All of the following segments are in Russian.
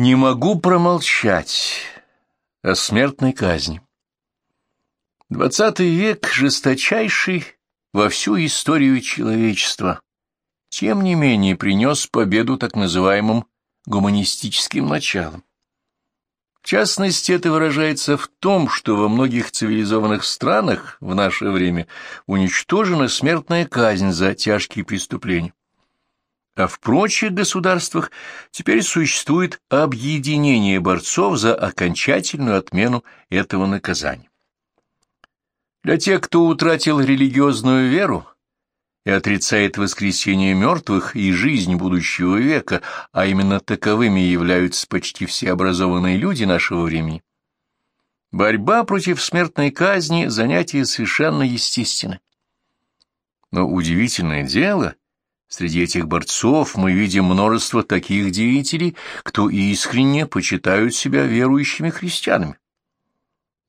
Не могу промолчать о смертной казни. Двадцатый век жесточайший во всю историю человечества, тем не менее принес победу так называемым гуманистическим началам. В частности, это выражается в том, что во многих цивилизованных странах в наше время уничтожена смертная казнь за тяжкие преступления а в прочих государствах теперь существует объединение борцов за окончательную отмену этого наказания. Для тех, кто утратил религиозную веру и отрицает воскресение мертвых и жизнь будущего века, а именно таковыми являются почти все образованные люди нашего времени, борьба против смертной казни – занятие совершенно естественное. Но удивительное дело – Среди этих борцов мы видим множество таких деятелей, кто искренне почитают себя верующими христианами.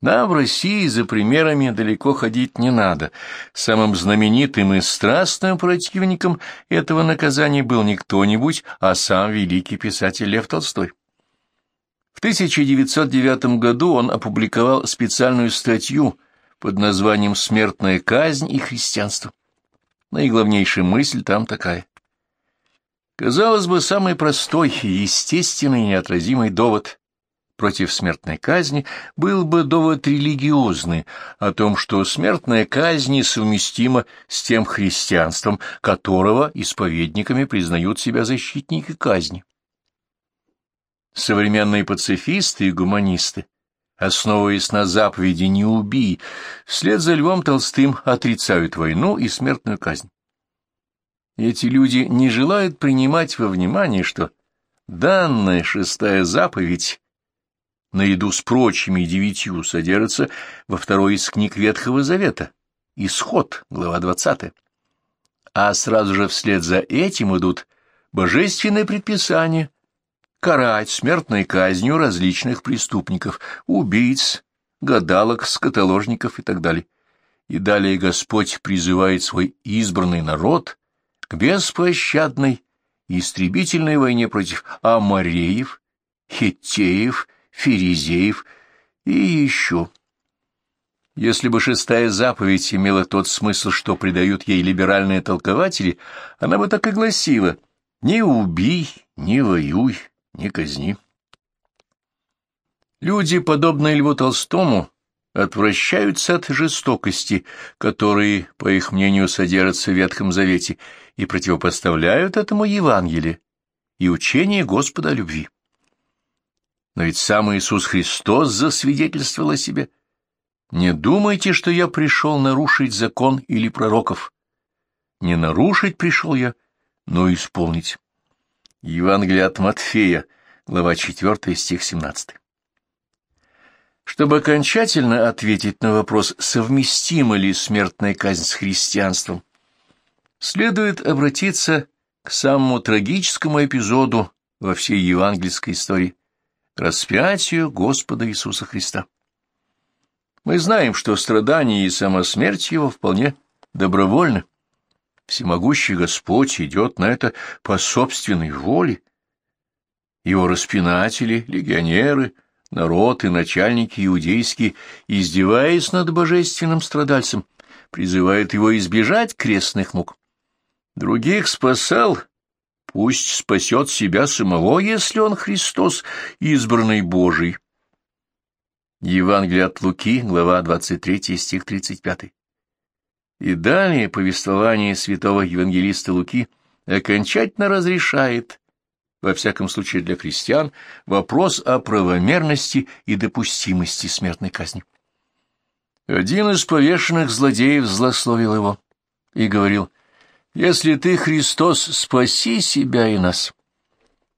Да, в России за примерами далеко ходить не надо. Самым знаменитым и страстным противником этого наказания был не кто-нибудь, а сам великий писатель Лев Толстой. В 1909 году он опубликовал специальную статью под названием «Смертная казнь и христианство». Наиглавнейшая мысль там такая. Казалось бы, самый простой, естественный неотразимый довод против смертной казни был бы довод религиозный о том, что смертная казнь несовместима с тем христианством, которого исповедниками признают себя защитники казни. Современные пацифисты и гуманисты основываясь на заповеди «не убий», вслед за Львом Толстым отрицают войну и смертную казнь. Эти люди не желают принимать во внимание, что данная шестая заповедь, наряду с прочими девятью, содержится во второй из книг Ветхого Завета, Исход, глава двадцатая. А сразу же вслед за этим идут божественные предписания, карать смертной казнью различных преступников, убийц, гадалок, скотоложников и так далее. И далее Господь призывает свой избранный народ к беспощадной истребительной войне против амореев, хеттеев, ферезеев и еще. Если бы шестая заповедь имела тот смысл, что придают ей либеральные толкователи, она бы так и гласила «Не убий, не воюй, не казни. Люди, подобные Льву Толстому, отвращаются от жестокости, которые, по их мнению, содержатся в Ветхом Завете, и противопоставляют этому Евангелие и учение Господа о любви. Но ведь сам Иисус Христос засвидетельствовал о себе. «Не думайте, что я пришел нарушить закон или пророков. Не нарушить пришел я, но исполнить». Евангелие от Матфея, глава 4, стих 17. Чтобы окончательно ответить на вопрос, совместима ли смертная казнь с христианством, следует обратиться к самому трагическому эпизоду во всей евангельской истории – распятию Господа Иисуса Христа. Мы знаем, что страдания и сама смерть Его вполне добровольны. Всемогущий Господь идет на это по собственной воле. Его распинатели, легионеры, народ и начальники иудейские, издеваясь над божественным страдальцем, призывают его избежать крестных мук. Других спасал, пусть спасет себя самого, если он Христос, избранный Божий. Евангелие от Луки, глава 23, стих 35. И далее повествование святого евангелиста Луки окончательно разрешает, во всяком случае для христиан, вопрос о правомерности и допустимости смертной казни. Один из повешенных злодеев злословил его и говорил, «Если ты, Христос, спаси себя и нас».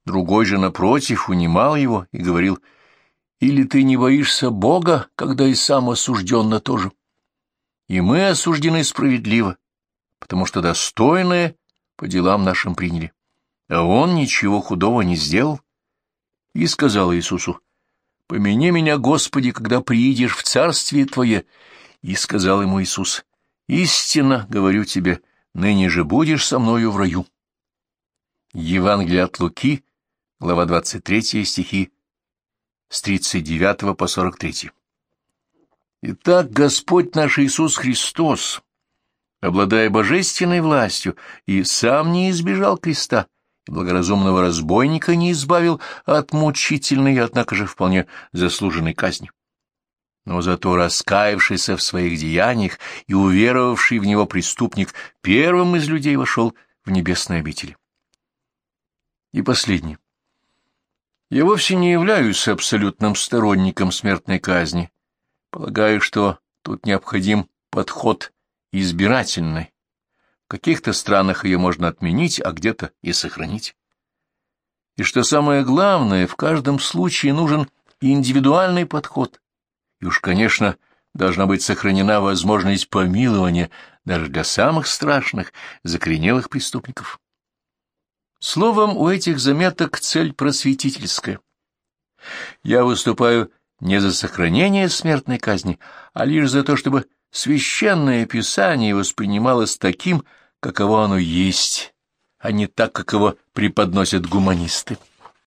Другой же, напротив, унимал его и говорил, «Или ты не боишься Бога, когда и сам осужден на то же?» И мы осуждены справедливо, потому что достойное по делам нашим приняли. А он ничего худого не сделал. И сказал Иисусу, «Помяни меня, Господи, когда приидешь в царствие Твое». И сказал ему Иисус, «Истинно, говорю тебе, ныне же будешь со мною в раю». Евангелие от Луки, глава 23, стихи с 39 по 43. Итак, Господь наш Иисус Христос, обладая божественной властью, и сам не избежал креста, и благоразумного разбойника не избавил от мучительной, однако же вполне заслуженной казни. Но зато раскаявшийся в своих деяниях и уверовавший в него преступник первым из людей вошел в небесные обители. И последнее. Я вовсе не являюсь абсолютным сторонником смертной казни, Полагаю, что тут необходим подход избирательный. В каких-то странах ее можно отменить, а где-то и сохранить. И что самое главное, в каждом случае нужен индивидуальный подход. И уж, конечно, должна быть сохранена возможность помилования даже для самых страшных, закоренелых преступников. Словом, у этих заметок цель просветительская. Я выступаю не за сохранение смертной казни, а лишь за то, чтобы священное писание воспринималось таким, каково оно есть, а не так, как его преподносят гуманисты.